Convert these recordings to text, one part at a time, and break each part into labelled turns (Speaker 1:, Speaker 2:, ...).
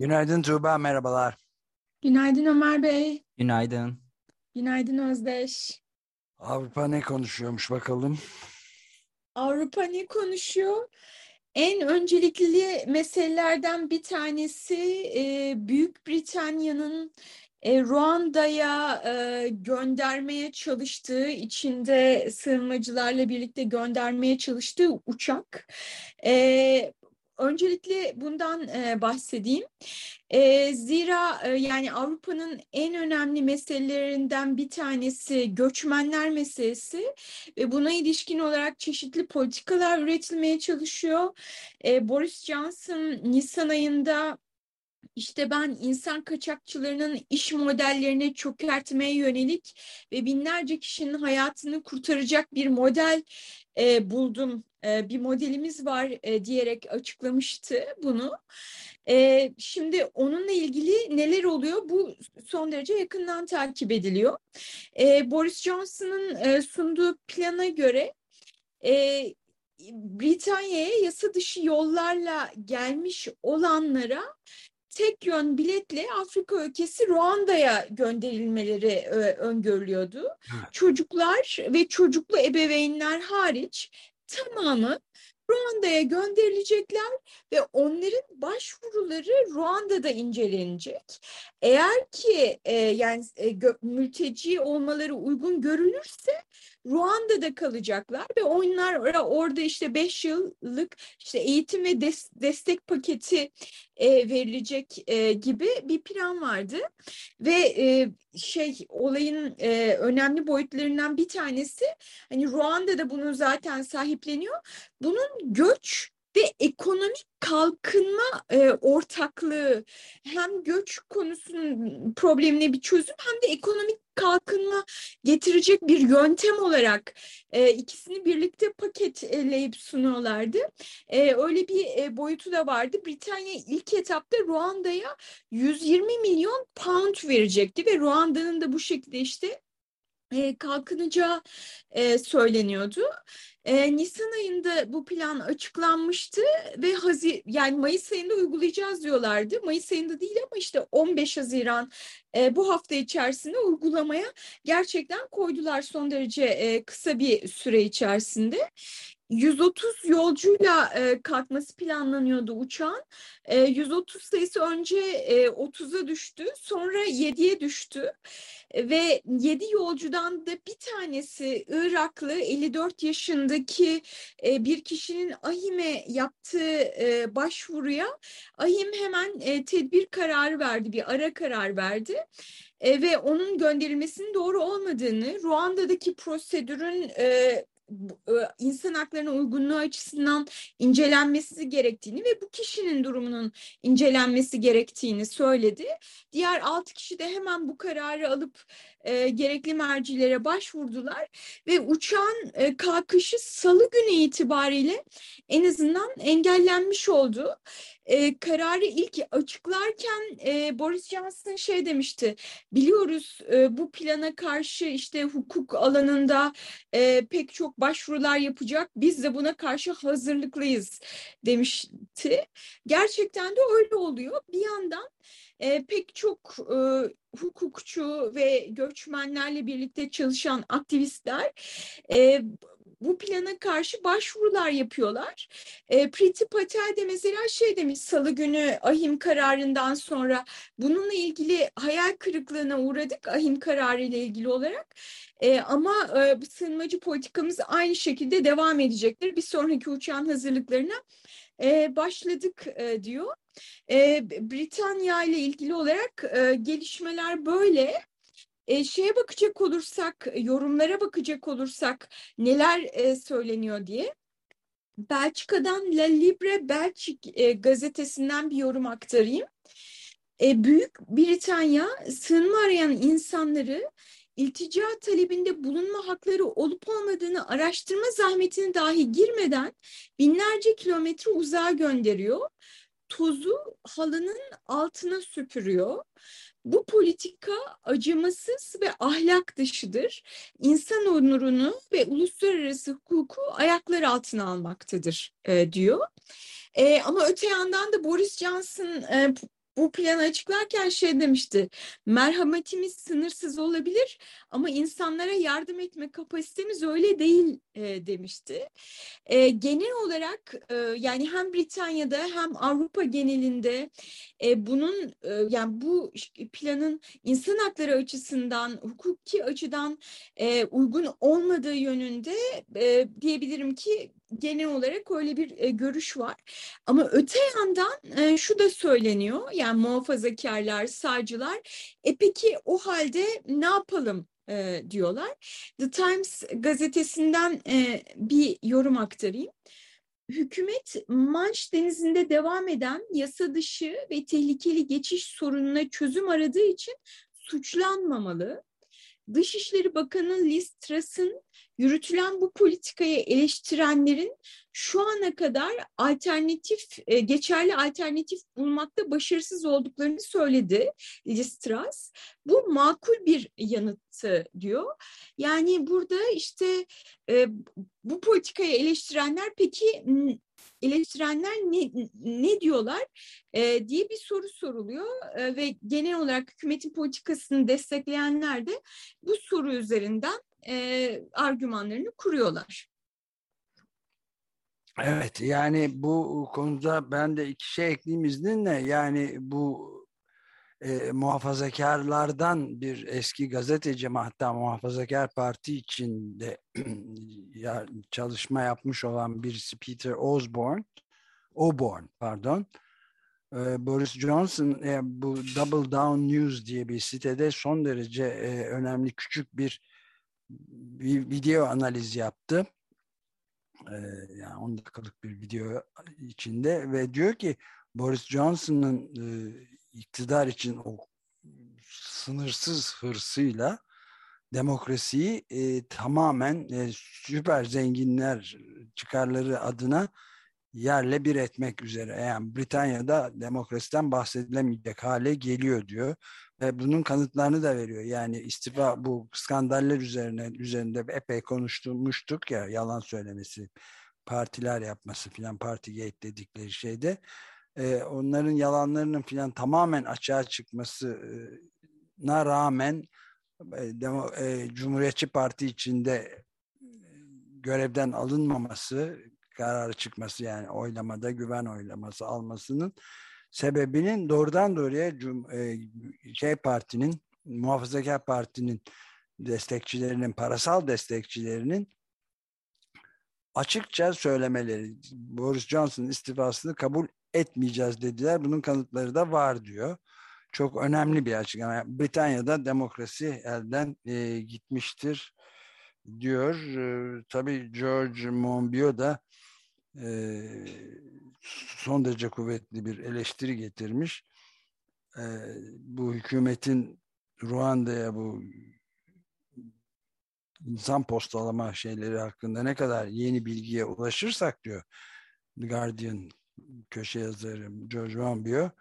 Speaker 1: Günaydın Tuğba, merhabalar.
Speaker 2: Günaydın Ömer Bey.
Speaker 3: Günaydın.
Speaker 2: Günaydın Özdeş.
Speaker 1: Avrupa ne konuşuyormuş bakalım.
Speaker 2: Avrupa ne konuşuyor? En öncelikli meselelerden bir tanesi e, Büyük Britanya'nın e, Ruanda'ya e, göndermeye çalıştığı, içinde sığınmacılarla birlikte göndermeye çalıştığı uçak. E, öncelikle bundan e, bahsedeyim. E, zira e, yani Avrupa'nın en önemli meselelerinden bir tanesi göçmenler meselesi ve buna ilişkin olarak çeşitli politikalar üretilmeye çalışıyor. E, Boris Johnson Nisan ayında işte ben insan kaçakçılarının iş modellerini çökertmeye yönelik ve binlerce kişinin hayatını kurtaracak bir model e, buldum. E, bir modelimiz var e, diyerek açıklamıştı bunu. E, şimdi onunla ilgili neler oluyor? Bu son derece yakından takip ediliyor. E, Boris Johnson'ın e, sunduğu plana göre e, Britanya'ya yasa dışı yollarla gelmiş olanlara tek yön biletle Afrika ülkesi Ruanda'ya gönderilmeleri öngörülüyordu. Evet. Çocuklar ve çocuklu ebeveynler hariç tamamı Ruanda'ya gönderilecekler ve onların başvuruları Ruanda'da incelenecek. Eğer ki e, yani e, mülteci olmaları uygun görülürse Ruanda'da kalacaklar ve onlar orada işte beş yıllık işte eğitim ve des destek paketi e, verilecek e, gibi bir plan vardı ve e, şey olayın e, önemli boyutlarından bir tanesi hani Ruanda'da bunu zaten sahipleniyor. Bunun göç ve ekonomik kalkınma e, ortaklığı hem göç konusunun problemine bir çözüm hem de ekonomik kalkınma getirecek bir yöntem olarak e, ikisini birlikte paketleyip sunuyorlardı. E, öyle bir e, boyutu da vardı. Britanya ilk etapta Ruanda'ya 120 milyon pound verecekti ve Ruanda'nın da bu şekilde işte e, kalkınacağı e, söyleniyordu. E, Nisan ayında bu plan açıklanmıştı ve Hazi yani Mayıs ayında uygulayacağız diyorlardı. Mayıs ayında değil ama işte 15 Haziran e, bu hafta içerisinde uygulamaya gerçekten koydular son derece e, kısa bir süre içerisinde. 130 yolcuyla e, kalkması planlanıyordu uçağın. E, 130 sayısı önce e, 30'a düştü, sonra 7'ye düştü. Ve 7 yolcudan da bir tanesi Iraklı 54 yaşındaki e, bir kişinin AHİM'e yaptığı e, başvuruya AHİM hemen e, tedbir kararı verdi, bir ara karar verdi. E, ve onun gönderilmesinin doğru olmadığını, Ruanda'daki prosedürün e, insan haklarına uygunluğu açısından incelenmesi gerektiğini ve bu kişinin durumunun incelenmesi gerektiğini söyledi. Diğer altı kişi de hemen bu kararı alıp e, gerekli mercilere başvurdular ve uçağın e, kalkışı salı günü itibariyle en azından engellenmiş oldu. E, kararı ilk açıklarken e, Boris Johnson şey demişti, biliyoruz e, bu plana karşı işte hukuk alanında e, pek çok başvurular yapacak, biz de buna karşı hazırlıklıyız demişti. Gerçekten de öyle oluyor. Bir yandan e, pek çok e, hukukçu ve göçmenlerle birlikte çalışan aktivistler e, bu plana karşı başvurular yapıyorlar. E, Priti Patel de mesela şey demiş salı günü ahim kararından sonra bununla ilgili hayal kırıklığına uğradık ahim kararı ile ilgili olarak. E, ama e, sığınmacı politikamız aynı şekilde devam edecektir. Bir sonraki uçağın hazırlıklarına e, başladık e, diyor. E, Britanya ile ilgili olarak e, gelişmeler böyle. E, şeye bakacak olursak, yorumlara bakacak olursak neler e, söyleniyor diye. Belçika'dan La Libre Belçik e, gazetesinden bir yorum aktarayım. E, Büyük Britanya sığınma arayan insanları iltica talebinde bulunma hakları olup olmadığını araştırma zahmetine dahi girmeden binlerce kilometre uzağa gönderiyor. Tozu halının altına süpürüyor. Bu politika acımasız ve ahlak dışıdır. İnsan onurunu ve uluslararası hukuku ayaklar altına almaktadır e, diyor. E, ama öte yandan da Boris Johnson e, bu planı açıklarken şey demişti. Merhametimiz sınırsız olabilir ama insanlara yardım etme kapasitemiz öyle değil e, demişti. E, genel olarak e, yani hem Britanya'da hem Avrupa genelinde e, bunun e, yani bu planın insan hakları açısından hukuki açıdan e, uygun olmadığı yönünde e, diyebilirim ki genel olarak öyle bir e, görüş var. Ama öte yandan e, şu da söyleniyor yani muhafazakarlar, sağcılar e peki o halde ne yapalım e, diyorlar. The Times gazetesinden e, bir yorum aktarayım. Hükümet Manş Denizi'nde devam eden yasa dışı ve tehlikeli geçiş sorununa çözüm aradığı için suçlanmamalı. Dışişleri Bakanı Liz Truss'ın yürütülen bu politikayı eleştirenlerin şu ana kadar alternatif, e, geçerli alternatif bulmakta başarısız olduklarını söyledi Liz Truss. Bu makul bir yanıttı diyor. Yani burada işte e, bu politikayı eleştirenler peki eleştirenler ne, ne diyorlar e, diye bir soru soruluyor e, ve genel olarak hükümetin politikasını destekleyenler de bu soru üzerinden e, argümanlarını kuruyorlar.
Speaker 1: Evet yani bu konuda ben de iki şey ekleyeyim izninle yani bu e, muhafazakarlardan bir eski gazeteci hatta muhafazakar parti içinde çalışma yapmış olan birisi Peter Osborne Osborne pardon e, Boris Johnson e, bu Double Down News diye bir sitede son derece e, önemli küçük bir, bir video analiz yaptı. E, yani 10 dakikalık bir video içinde ve diyor ki Boris Johnson'ın e, iktidar için o sınırsız hırsıyla demokrasiyi e, tamamen e, süper zenginler çıkarları adına yerle bir etmek üzere. Yani Britanya'da demokrasiden bahsedilemeyecek hale geliyor diyor. Ve bunun kanıtlarını da veriyor. Yani istifa bu skandaller üzerine üzerinde epey konuşmuştuk ya yalan söylemesi, partiler yapması filan partigate dedikleri şeyde e, onların yalanlarının filan tamamen açığa çıkmasına rağmen e, Demo, e, Cumhuriyetçi Parti içinde görevden alınmaması, kararı çıkması yani oylamada güven oylaması almasının sebebinin doğrudan doğruya Cum, e, şey partinin muhafazakar partinin destekçilerinin parasal destekçilerinin açıkça söylemeleri Boris Johnson'ın istifasını kabul etmeyeceğiz dediler. Bunun kanıtları da var diyor. Çok önemli bir açıklama. Britanya'da demokrasi elden e, gitmiştir diyor. E, tabii George Monbiot da e, son derece kuvvetli bir eleştiri getirmiş. E, bu hükümetin Ruanda'ya bu insan postalama şeyleri hakkında ne kadar yeni bilgiye ulaşırsak diyor Guardian köşe yazarı George Monbiot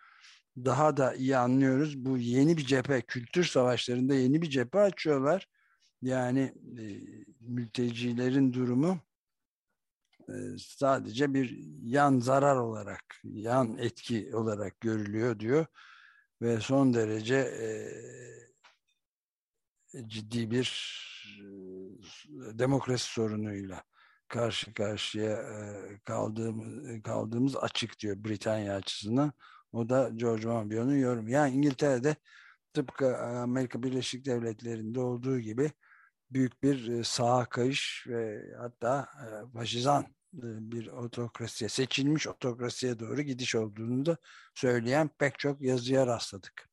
Speaker 1: daha da iyi anlıyoruz. Bu yeni bir cephe, kültür savaşlarında yeni bir cephe açıyorlar. Yani e, mültecilerin durumu e, sadece bir yan zarar olarak, yan etki olarak görülüyor diyor. Ve son derece e, ciddi bir e, demokrasi sorunuyla karşı karşıya e, kaldığımız, kaldığımız açık diyor Britanya açısından. O da George Monbiot'un yorumu. Yani İngiltere'de tıpkı Amerika Birleşik Devletleri'nde olduğu gibi büyük bir e, sağa kayış ve hatta e, faşizan bir otokrasiye, seçilmiş otokrasiye doğru gidiş olduğunu da söyleyen pek çok yazıya rastladık.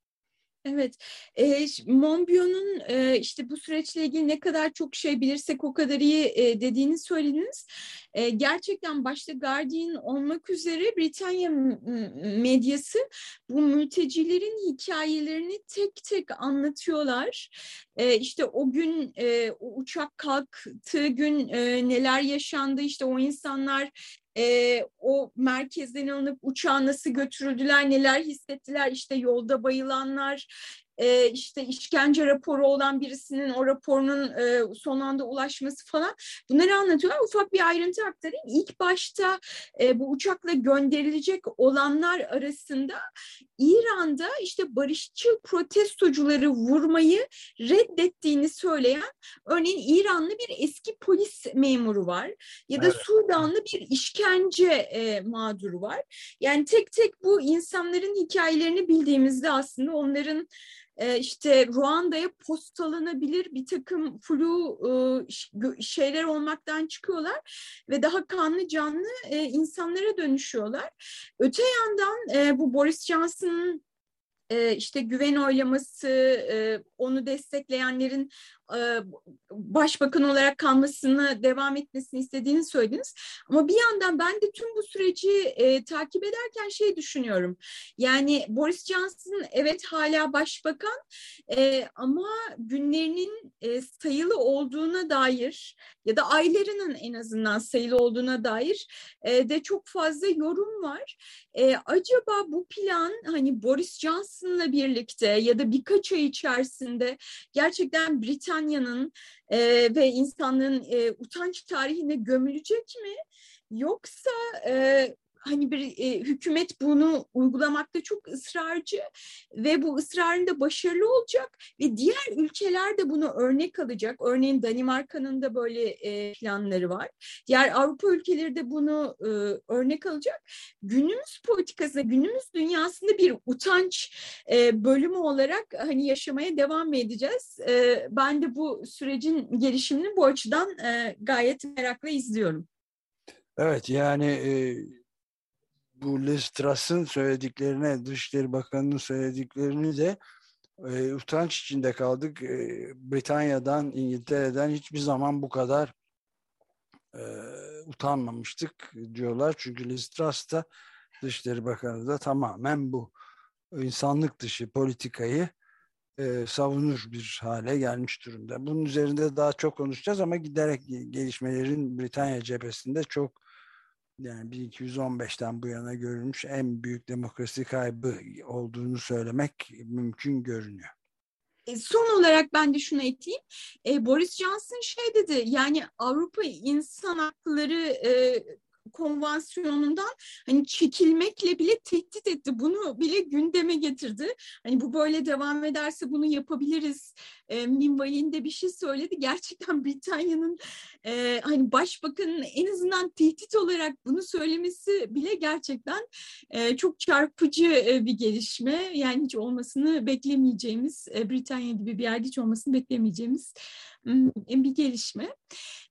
Speaker 2: Evet, e, Monbiot'un e, işte bu süreçle ilgili ne kadar çok şey bilirsek o kadar iyi e, dediğini söylediniz. E, gerçekten başta Guardian olmak üzere Britanya medyası bu mültecilerin hikayelerini tek tek anlatıyorlar. E, işte o gün e, o uçak kalktığı gün e, neler yaşandı, işte o insanlar e, o merkezden alınıp uçağa nasıl götürüldüler, neler hissettiler, işte yolda bayılanlar, e, işte işkence raporu olan birisinin o raporunun e, son anda ulaşması falan bunları anlatıyorlar. Ufak bir ayrıntı aktarayım. İlk başta e, bu uçakla gönderilecek olanlar arasında İran'da işte barışçıl protestocuları vurmayı reddettiğini söyleyen örneğin İranlı bir eski polis memuru var ya da evet. Sudanlı bir işkence e, mağduru var. Yani tek tek bu insanların hikayelerini bildiğimizde aslında onların işte Ruanda'ya postalanabilir bir takım flu e, şeyler olmaktan çıkıyorlar ve daha kanlı canlı e, insanlara dönüşüyorlar. Öte yandan bu Boris Johnson'ın işte güven oylaması, onu destekleyenlerin e, başbakan olarak kalmasını devam etmesini istediğini söylediniz. Ama bir yandan ben de tüm bu süreci e, takip ederken şey düşünüyorum. Yani Boris Johnson evet hala başbakan e, ama günlerinin e, sayılı olduğuna dair ya da aylarının en azından sayılı olduğuna dair e, de çok fazla yorum var. E, acaba bu plan hani Boris Johnson'la birlikte ya da birkaç ay içerisinde gerçekten Britanya Britanya'nın e, ve insanlığın e, utanç tarihine gömülecek mi? Yoksa e, hani bir e, hükümet bunu uygulamakta çok ısrarcı ve bu ısrarında başarılı olacak ve diğer ülkeler de bunu örnek alacak. Örneğin Danimarka'nın da böyle e, planları var. Diğer Avrupa ülkeleri de bunu e, örnek alacak. Günümüz politikasında, günümüz dünyasında bir utanç e, bölümü olarak hani yaşamaya devam edeceğiz? E, ben de bu sürecin gelişimini bu açıdan e, gayet merakla izliyorum.
Speaker 1: Evet yani e, bu Liz Truss'ın söylediklerine, Dışişleri Bakanı'nın söylediklerini de e, utanç içinde kaldık. E, Britanya'dan, İngiltere'den hiçbir zaman bu kadar e, utanmamıştık diyorlar. Çünkü Liz Truss da Dışişleri Bakanı da tamamen bu insanlık dışı politikayı e, savunur bir hale gelmiş durumda. Bunun üzerinde daha çok konuşacağız ama giderek gelişmelerin Britanya cephesinde çok yani 1215'ten bu yana görülmüş en büyük demokrasi kaybı olduğunu söylemek mümkün görünüyor.
Speaker 2: E, son olarak ben de şunu ekleyeyim. E, Boris Johnson şey dedi yani Avrupa İnsan Hakları e, konvansiyonundan hani çekilmekle bile tehdit etti. Bunu bile gündeme getirdi. Hani bu böyle devam ederse bunu yapabiliriz. E, minvalinde bir şey söyledi. Gerçekten Britanya'nın e, hani başbakanın en azından tehdit olarak bunu söylemesi bile gerçekten e, çok çarpıcı e, bir gelişme. Yani hiç olmasını beklemeyeceğimiz e, Britanya gibi bir yerde hiç olmasını beklemeyeceğimiz bir gelişme.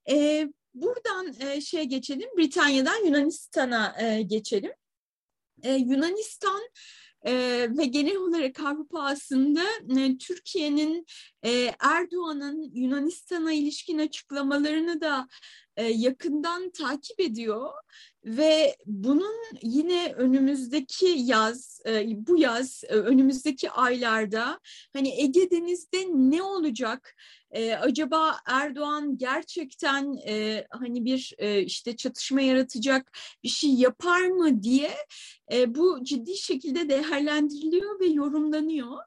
Speaker 2: E, Buradan e, şey geçelim, Britanya'dan Yunanistan'a e, geçelim. E, Yunanistan e, ve genel olarak Avrupa aslında e, Türkiye'nin e, Erdoğan'ın Yunanistan'a ilişkin açıklamalarını da e, yakından takip ediyor ve bunun yine önümüzdeki yaz, e, bu yaz, e, önümüzdeki aylarda hani Ege Deniz'de ne olacak? E, acaba Erdoğan gerçekten e, hani bir e, işte çatışma yaratacak bir şey yapar mı diye e, bu ciddi şekilde değerlendiriliyor ve yorumlanıyor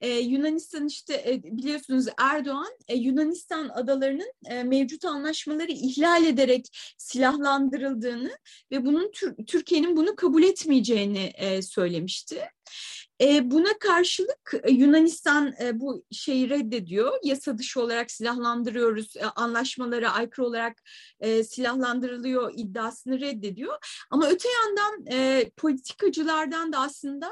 Speaker 2: e, Yunanistan işte e, biliyorsunuz Erdoğan e, Yunanistan adalarının e, mevcut anlaşmaları ihlal ederek silahlandırıldığını ve bunun Türkiye'nin bunu kabul etmeyeceğini e, söylemişti. E, buna karşılık e, Yunanistan e, bu şeyi reddediyor. Yasa dışı olarak silahlandırıyoruz, e, anlaşmalara aykırı olarak e, silahlandırılıyor iddiasını reddediyor. Ama öte yandan e, politikacılardan da aslında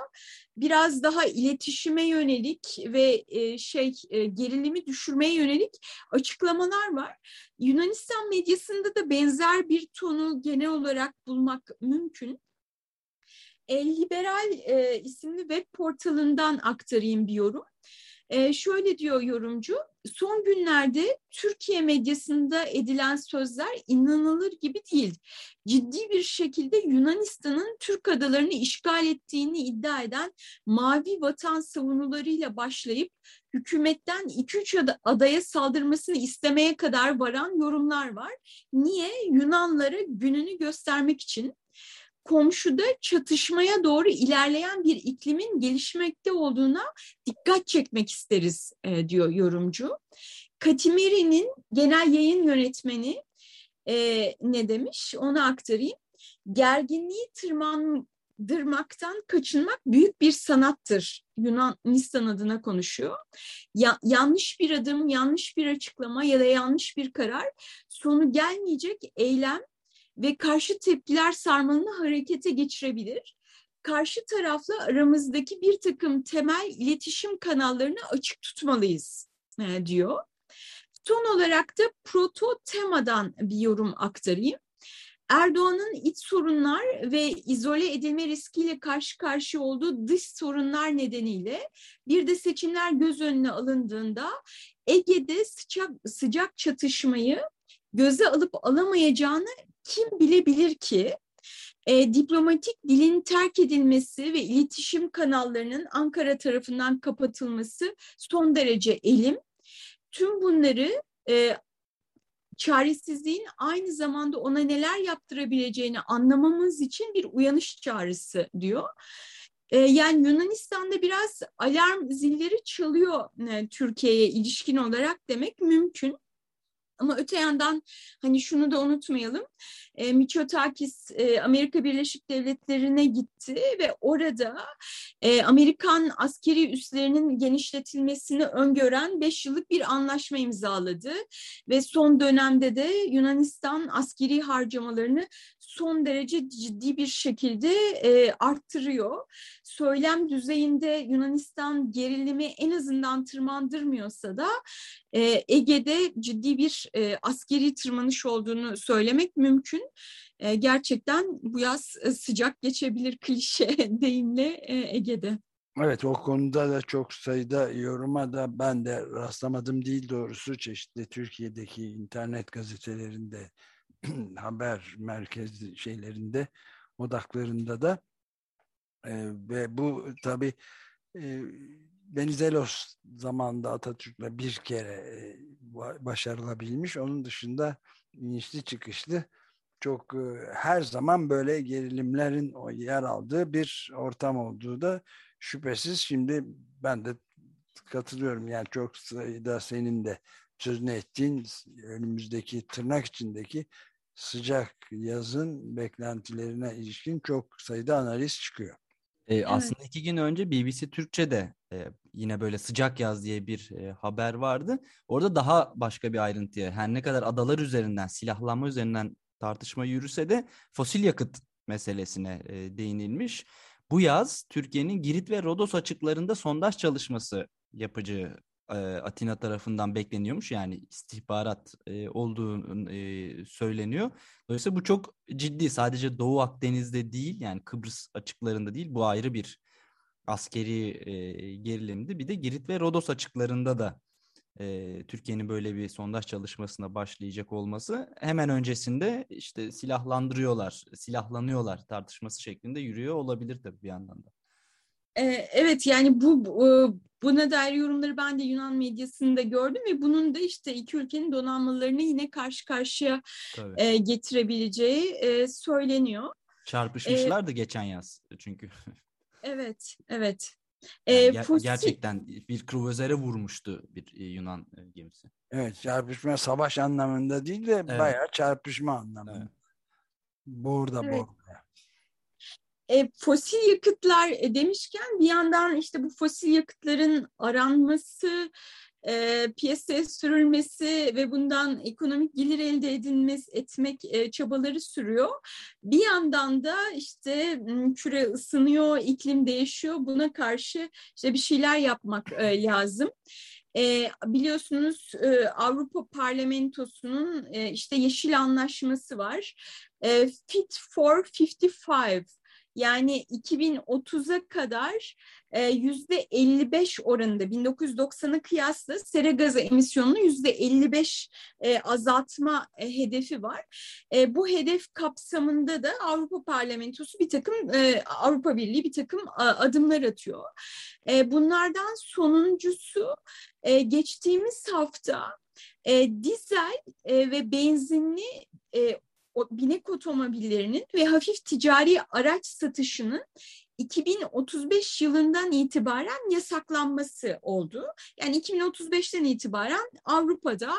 Speaker 2: biraz daha iletişime yönelik ve e, şey e, gerilimi düşürmeye yönelik açıklamalar var. Yunanistan medyasında da benzer bir tonu genel olarak bulmak mümkün. E, Liberal e, isimli web portalından aktarayım bir yorum. E, şöyle diyor yorumcu, son günlerde Türkiye medyasında edilen sözler inanılır gibi değil. Ciddi bir şekilde Yunanistan'ın Türk adalarını işgal ettiğini iddia eden mavi vatan savunularıyla başlayıp hükümetten 2-3 adaya saldırmasını istemeye kadar varan yorumlar var. Niye? Yunanlara gününü göstermek için komşuda çatışmaya doğru ilerleyen bir iklimin gelişmekte olduğuna dikkat çekmek isteriz e, diyor yorumcu. Katimiri'nin genel yayın yönetmeni e, ne demiş onu aktarayım. Gerginliği tırmandırmaktan kaçınmak büyük bir sanattır. Yunanistan adına konuşuyor. Ya, yanlış bir adım, yanlış bir açıklama ya da yanlış bir karar sonu gelmeyecek eylem ve karşı tepkiler sarmalını harekete geçirebilir. Karşı tarafla aramızdaki bir takım temel iletişim kanallarını açık tutmalıyız e, diyor. Son olarak da proto temadan bir yorum aktarayım. Erdoğan'ın iç sorunlar ve izole edilme riskiyle karşı karşıya olduğu dış sorunlar nedeniyle bir de seçimler göz önüne alındığında Ege'de sıcak, sıcak çatışmayı göze alıp alamayacağını kim bilebilir ki e, diplomatik dilin terk edilmesi ve iletişim kanallarının Ankara tarafından kapatılması son derece elim. Tüm bunları e, çaresizliğin aynı zamanda ona neler yaptırabileceğini anlamamız için bir uyanış çağrısı diyor. E, yani Yunanistan'da biraz alarm zilleri çalıyor e, Türkiye'ye ilişkin olarak demek mümkün. Ama öte yandan hani şunu da unutmayalım. E, Mitsotakis e, Amerika Birleşik Devletleri'ne gitti ve orada e, Amerikan askeri üslerinin genişletilmesini öngören 5 yıllık bir anlaşma imzaladı. Ve son dönemde de Yunanistan askeri harcamalarını son derece ciddi bir şekilde e, arttırıyor. Söylem düzeyinde Yunanistan gerilimi en azından tırmandırmıyorsa da e, Ege'de ciddi bir e, askeri tırmanış olduğunu söylemek mümkün. E, gerçekten bu yaz e, sıcak geçebilir klişe deyimle e, Ege'de.
Speaker 1: Evet o konuda da çok sayıda yoruma da ben de rastlamadım değil doğrusu çeşitli Türkiye'deki internet gazetelerinde haber merkez şeylerinde odaklarında da e, ve bu tabi e, Venizelos zamanında Atatürk'le bir kere e, başarılabilmiş. Onun dışında inişli çıkışlı çok e, her zaman böyle gerilimlerin o yer aldığı bir ortam olduğu da şüphesiz. Şimdi ben de katılıyorum. Yani çok sayıda senin de sözünü ettiğin önümüzdeki tırnak içindeki sıcak yazın beklentilerine ilişkin çok sayıda analiz çıkıyor.
Speaker 3: E, evet. Aslında iki gün önce BBC Türkçe'de e, yine böyle sıcak yaz diye bir e, haber vardı. Orada daha başka bir ayrıntıya her ne kadar adalar üzerinden silahlanma üzerinden tartışma yürüse de fosil yakıt meselesine e, değinilmiş. Bu yaz Türkiye'nin Girit ve Rodos açıklarında sondaj çalışması yapıcı Atina tarafından bekleniyormuş. Yani istihbarat e, olduğu e, söyleniyor. Dolayısıyla bu çok ciddi. Sadece Doğu Akdeniz'de değil yani Kıbrıs açıklarında değil. Bu ayrı bir askeri e, gerilimdi. Bir de Girit ve Rodos açıklarında da e, Türkiye'nin böyle bir sondaj çalışmasına başlayacak olması hemen öncesinde işte silahlandırıyorlar, silahlanıyorlar tartışması şeklinde yürüyor olabilir tabii bir yandan da.
Speaker 2: Evet yani bu buna dair yorumları ben de Yunan medyasında gördüm ve bunun da işte iki ülkenin donanmalarını yine karşı karşıya Tabii. getirebileceği söyleniyor.
Speaker 3: Çarpışmışlar ee, da geçen yaz çünkü.
Speaker 2: Evet, evet.
Speaker 3: Yani ger- Pusi... Gerçekten bir kruvazere vurmuştu bir Yunan gemisi.
Speaker 1: Evet, çarpışma savaş anlamında değil de evet. bayağı çarpışma anlamında. Evet. Burada evet. burada.
Speaker 2: E, fosil yakıtlar e, demişken bir yandan işte bu fosil yakıtların aranması, e, piyasaya sürülmesi ve bundan ekonomik gelir elde edilmesi etmek e, çabaları sürüyor. Bir yandan da işte küre ısınıyor, iklim değişiyor. Buna karşı işte bir şeyler yapmak e, lazım. E, biliyorsunuz e, Avrupa Parlamentosu'nun e, işte Yeşil Anlaşması var. E, Fit for 55 Yani 2030'a kadar e, yüzde 55 oranında 1990'a kıyasla sera gazı emisyonunu yüzde 55 e, azaltma e, hedefi var. Bu hedef kapsamında da Avrupa Parlamentosu bir takım Avrupa Birliği bir takım adımlar atıyor. Bunlardan sonuncusu geçtiğimiz hafta dizel ve benzinli binek otomobillerinin ve hafif ticari araç satışının 2035 yılından itibaren yasaklanması oldu. Yani 2035'ten itibaren Avrupa'da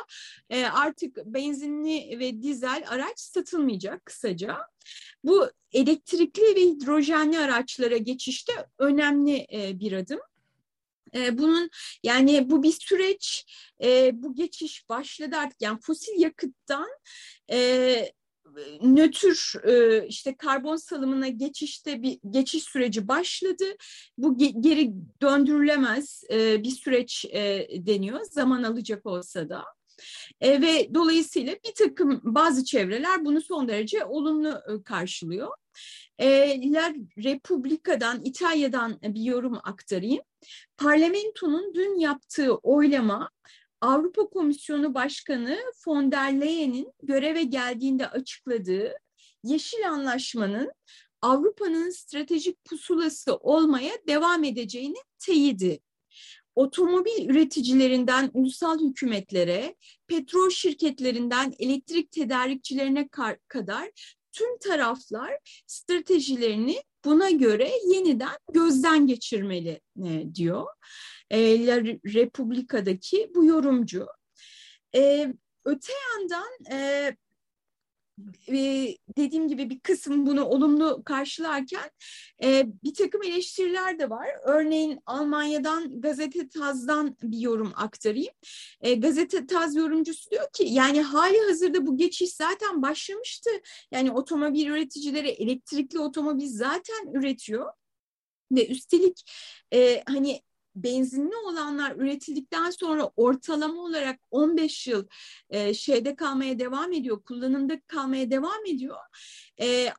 Speaker 2: e, artık benzinli ve dizel araç satılmayacak kısaca. Bu elektrikli ve hidrojenli araçlara geçişte önemli e, bir adım. E, bunun yani bu bir süreç, e, bu geçiş başladı artık yani fosil yakıttan e, nötr e, işte karbon salımına geçişte bir geçiş süreci başladı. Bu geri döndürülemez e, bir süreç e, deniyor zaman alacak olsa da. Ve dolayısıyla bir takım bazı çevreler bunu son derece olumlu karşılıyor. E, La Repubblica'dan, İtalya'dan bir yorum aktarayım. Parlamentonun dün yaptığı oylama Avrupa Komisyonu Başkanı von der Leyen'in göreve geldiğinde açıkladığı Yeşil Anlaşma'nın Avrupa'nın stratejik pusulası olmaya devam edeceğini teyidi. Otomobil üreticilerinden ulusal hükümetlere, petrol şirketlerinden elektrik tedarikçilerine kadar tüm taraflar stratejilerini buna göre yeniden gözden geçirmeli e, diyor e, La Republika'daki bu yorumcu. E, öte yandan e, dediğim gibi bir kısım bunu olumlu karşılarken bir takım eleştiriler de var. Örneğin Almanya'dan Gazete Taz'dan bir yorum aktarayım. Gazete Taz yorumcusu diyor ki yani hali hazırda bu geçiş zaten başlamıştı. Yani otomobil üreticileri elektrikli otomobil zaten üretiyor. Ve üstelik hani benzinli olanlar üretildikten sonra ortalama olarak 15 yıl e, şeyde kalmaya devam ediyor, kullanımda kalmaya devam ediyor. E,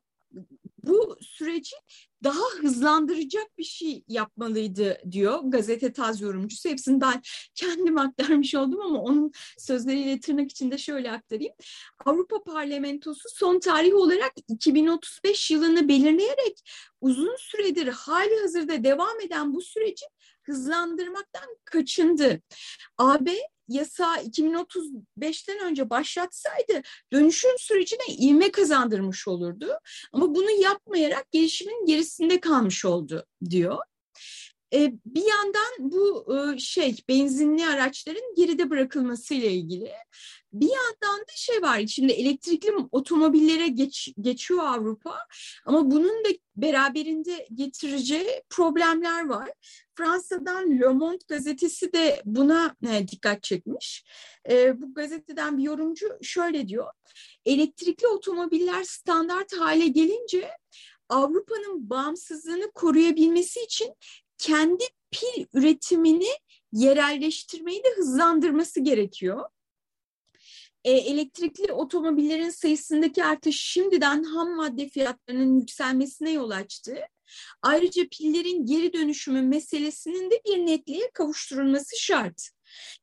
Speaker 2: bu süreci daha hızlandıracak bir şey yapmalıydı diyor gazete taz yorumcusu. Hepsini ben kendim aktarmış oldum ama onun sözleriyle tırnak içinde şöyle aktarayım. Avrupa Parlamentosu son tarih olarak 2035 yılını belirleyerek uzun süredir hali hazırda devam eden bu süreci hızlandırmaktan kaçındı. AB yasa 2035'ten önce başlatsaydı dönüşüm sürecine ivme kazandırmış olurdu. Ama bunu yapmayarak gelişimin gerisinde kalmış oldu diyor. E, bir yandan bu e, şey benzinli araçların geride bırakılması ile ilgili. Bir yandan da şey var şimdi elektrikli otomobillere geç, geçiyor Avrupa ama bunun da beraberinde getireceği problemler var. Fransa'dan Le Monde gazetesi de buna e, dikkat çekmiş. Bu gazeteden bir yorumcu şöyle diyor. Elektrikli otomobiller standart hale gelince Avrupa'nın bağımsızlığını koruyabilmesi için kendi pil üretimini yerelleştirmeyi de hızlandırması gerekiyor. E, elektrikli otomobillerin sayısındaki artış şimdiden ham madde fiyatlarının yükselmesine yol açtı. Ayrıca pillerin geri dönüşümü meselesinin de bir netliğe kavuşturulması şart.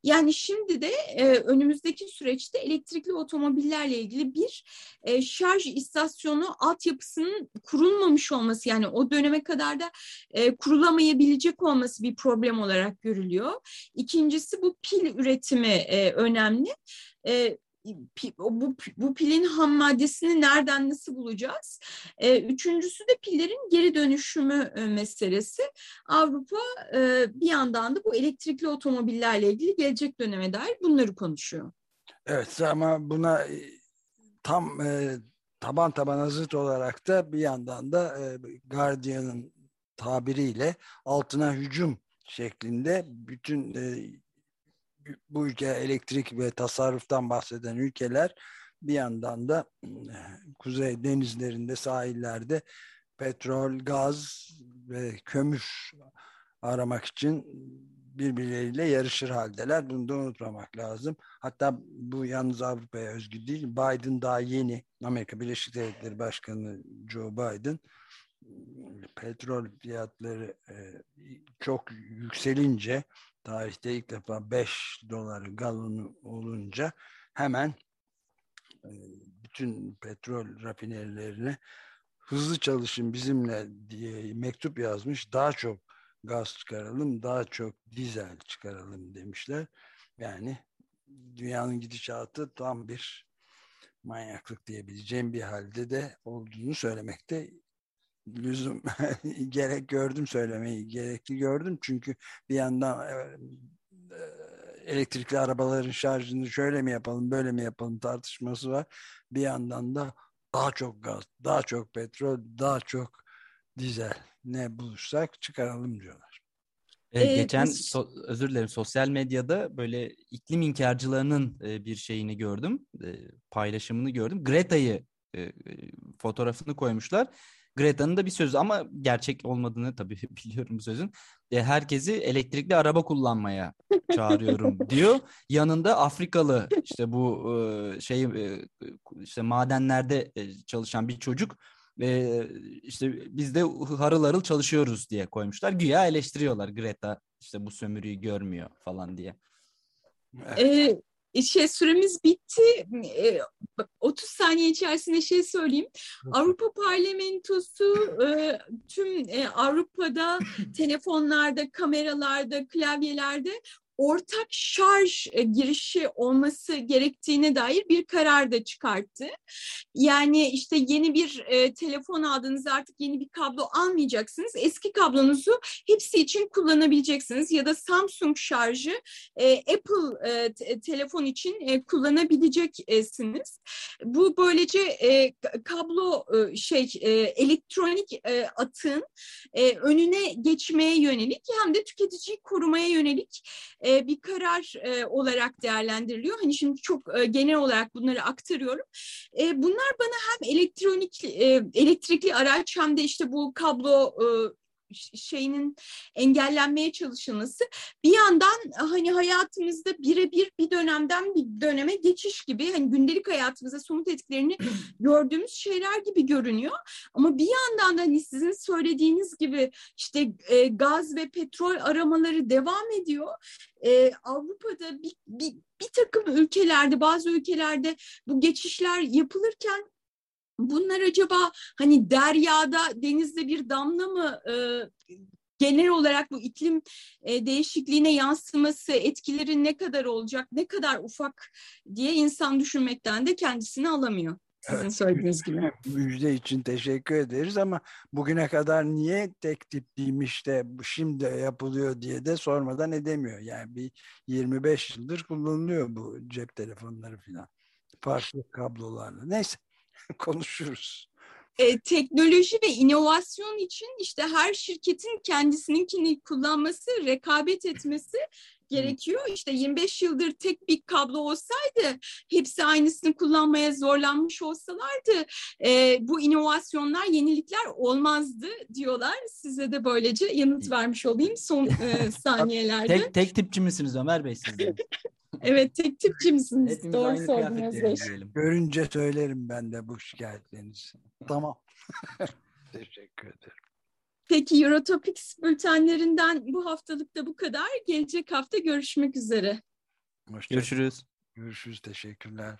Speaker 2: Yani şimdi de e, önümüzdeki süreçte elektrikli otomobillerle ilgili bir e, şarj istasyonu altyapısının kurulmamış olması yani o döneme kadar da e, kurulamayabilecek olması bir problem olarak görülüyor. İkincisi bu pil üretimi e, önemli. E, bu, bu pilin ham maddesini nereden nasıl bulacağız? E, üçüncüsü de pillerin geri dönüşümü e, meselesi. Avrupa e, bir yandan da bu elektrikli otomobillerle ilgili gelecek döneme dair bunları konuşuyor.
Speaker 1: Evet ama buna e, tam e, taban tabana zıt olarak da bir yandan da e, Guardian'ın tabiriyle altına hücum şeklinde bütün e, bu ülke elektrik ve tasarruftan bahseden ülkeler bir yandan da kuzey denizlerinde, sahillerde petrol, gaz ve kömür aramak için birbirleriyle yarışır haldeler. Bunu da unutmamak lazım. Hatta bu yalnız Avrupa'ya özgü değil. Biden daha yeni, Amerika Birleşik Devletleri Başkanı Joe Biden petrol fiyatları e, çok yükselince tarihte ilk defa 5 doları galonu olunca hemen e, bütün petrol rafinerilerine hızlı çalışın bizimle diye mektup yazmış. Daha çok gaz çıkaralım, daha çok dizel çıkaralım demişler. Yani dünyanın gidişatı tam bir manyaklık diyebileceğim bir halde de olduğunu söylemekte lüzum gerek gördüm söylemeyi gerekli gördüm çünkü bir yandan elektrikli arabaların şarjını şöyle mi yapalım böyle mi yapalım tartışması var bir yandan da daha çok gaz daha çok petrol daha çok dizel ne bulursak çıkaralım diyorlar.
Speaker 3: Ee, geçen so özür dilerim sosyal medyada böyle iklim inkarcılarının e, bir şeyini gördüm, e, paylaşımını gördüm. Greta'yı e, fotoğrafını koymuşlar. Greta'nın da bir sözü ama gerçek olmadığını tabii biliyorum bu sözün. E, herkesi elektrikli araba kullanmaya çağırıyorum diyor. Yanında Afrikalı işte bu e, şey e, işte madenlerde e, çalışan bir çocuk e, işte biz de harıl harıl çalışıyoruz diye koymuşlar. Güya eleştiriyorlar Greta işte bu sömürüyü görmüyor falan diye.
Speaker 2: Evet. E, şey süremiz bitti. E, 30 saniye içerisinde şey söyleyeyim. Avrupa Parlamentosu e, tüm e, Avrupa'da telefonlarda, kameralarda, klavyelerde ortak şarj e, girişi olması gerektiğine dair bir karar da çıkarttı. Yani işte yeni bir e, telefon aldığınızda artık yeni bir kablo almayacaksınız. Eski kablonuzu hepsi için kullanabileceksiniz ya da Samsung şarjı e, Apple te, telefon için kullanabileceksiniz. Bu böylece kablo şey elektronik e, atın e, önüne geçmeye yönelik hem de tüketiciyi korumaya yönelik e, bir karar e, olarak değerlendiriliyor. Hani şimdi çok e, genel olarak bunları aktarıyorum. E, bunlar bana hem elektronik e, elektrikli araç hem de işte bu kablo e, şeyinin engellenmeye çalışılması bir yandan hani hayatımızda birebir bir dönemden bir döneme geçiş gibi hani gündelik hayatımızda somut etkilerini gördüğümüz şeyler gibi görünüyor. Ama bir yandan da hani sizin söylediğiniz gibi işte e, gaz ve petrol aramaları devam ediyor. E, Avrupa'da bir, bir, bir takım ülkelerde bazı ülkelerde bu geçişler yapılırken Bunlar acaba hani deryada, denizde bir damla mı e, genel olarak bu iklim e, değişikliğine yansıması, etkileri ne kadar olacak, ne kadar ufak diye insan düşünmekten de kendisini alamıyor. Sizin evet, söylediğiniz gibi.
Speaker 1: Müjde için teşekkür ederiz ama bugüne kadar niye tek tipliymiş de şimdi yapılıyor diye de sormadan edemiyor. Yani bir 25 yıldır kullanılıyor bu cep telefonları falan. Farklı kablolarla. Neyse konuşuruz.
Speaker 2: E, teknoloji ve inovasyon için işte her şirketin kendisininkini kullanması, rekabet etmesi gerekiyor. İşte 25 yıldır tek bir kablo olsaydı, hepsi aynısını kullanmaya zorlanmış olsalardı e, bu inovasyonlar, yenilikler olmazdı diyorlar. Size de böylece yanıt vermiş olayım son e, saniyelerde.
Speaker 3: tek, tek tipçi misiniz Ömer Bey siz de?
Speaker 2: evet tek tipçi misiniz? Hepimiz Doğru söylediniz.
Speaker 1: Görünce söylerim ben de bu şikayetlerinizi. tamam. Teşekkür ederim.
Speaker 2: Peki Eurotopics bültenlerinden bu haftalık da bu kadar. Gelecek hafta görüşmek üzere.
Speaker 3: Hoşçakalın. Görüşürüz.
Speaker 1: Görüşürüz. Teşekkürler.